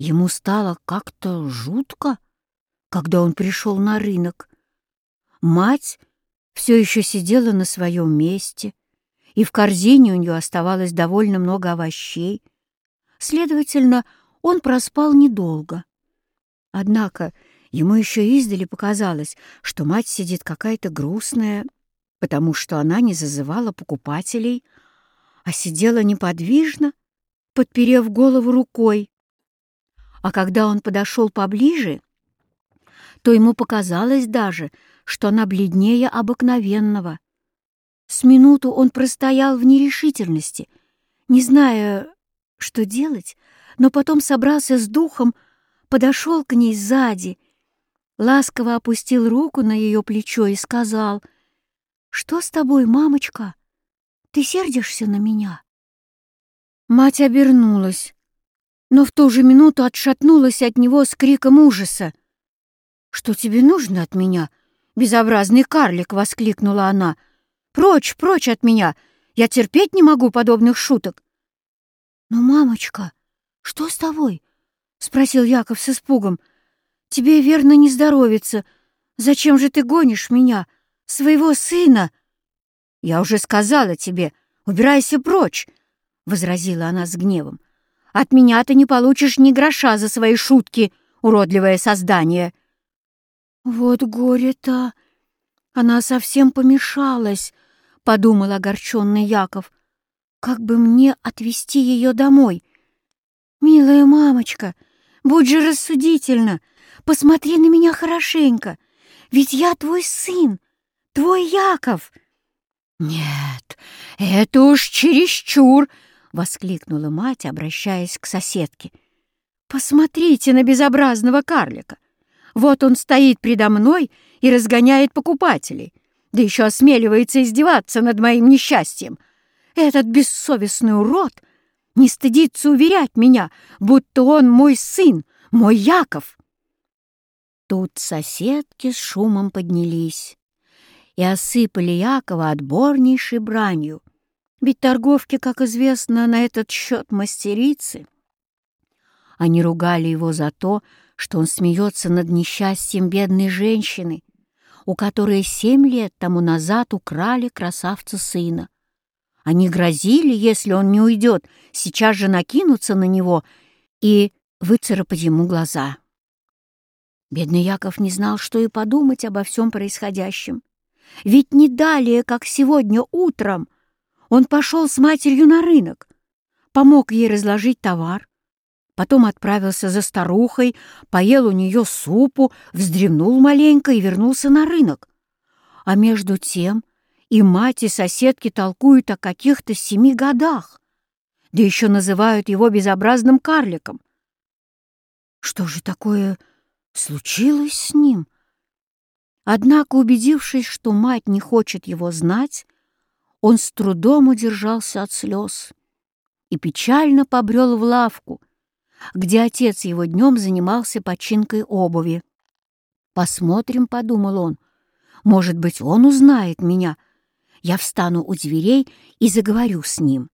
Ему стало как-то жутко, когда он пришел на рынок. Мать все еще сидела на своем месте, и в корзине у нее оставалось довольно много овощей. Следовательно, он проспал недолго. Однако ему еще издали показалось, что мать сидит какая-то грустная, потому что она не зазывала покупателей, а сидела неподвижно, подперев голову рукой. А когда он подошел поближе, то ему показалось даже, что она бледнее обыкновенного. С минуту он простоял в нерешительности, не зная, что делать, но потом собрался с духом, подошел к ней сзади, ласково опустил руку на ее плечо и сказал, «Что с тобой, мамочка? Ты сердишься на меня?» Мать обернулась, но в ту же минуту отшатнулась от него с криком ужаса. «Что тебе нужно от меня, безобразный карлик?» — воскликнула она. «Прочь, прочь от меня! Я терпеть не могу подобных шуток!» «Ну, мамочка, что с тобой?» — спросил Яков с испугом. «Тебе, верно, не здоровится. Зачем же ты гонишь меня, своего сына?» «Я уже сказала тебе, убирайся прочь!» — возразила она с гневом. «От меня ты не получишь ни гроша за свои шутки, уродливое создание!» «Вот горе-то! Она совсем помешалась!» — подумал огорченный Яков. «Как бы мне отвезти ее домой?» «Милая мамочка, будь же рассудительна, посмотри на меня хорошенько, ведь я твой сын, твой Яков!» «Нет, это уж чересчур!» — воскликнула мать, обращаясь к соседке. «Посмотрите на безобразного карлика! Вот он стоит предо мной и разгоняет покупателей, да еще осмеливается издеваться над моим несчастьем. Этот бессовестный урод не стыдится уверять меня, будто он мой сын, мой Яков!» Тут соседки с шумом поднялись и осыпали Якова отборнейшей бранью. Ведь торговки, как известно, на этот счет мастерицы. Они ругали его за то, что он смеется над несчастьем бедной женщины, у которой семь лет тому назад украли красавца сына. Они грозили, если он не уйдет, сейчас же накинуться на него и выцарапать ему глаза. Бедный Яков не знал, что и подумать обо всем происходящем. Ведь не далее, как сегодня утром, он пошел с матерью на рынок, помог ей разложить товар, потом отправился за старухой, поел у нее супу, вздремнул маленько и вернулся на рынок. А между тем и мать, и соседки толкуют о каких-то семи годах, да еще называют его безобразным карликом. Что же такое случилось с ним? Однако, убедившись, что мать не хочет его знать, он с трудом удержался от слез и печально побрел в лавку, где отец его днем занимался починкой обуви. «Посмотрим», — подумал он, — «может быть, он узнает меня. Я встану у дверей и заговорю с ним».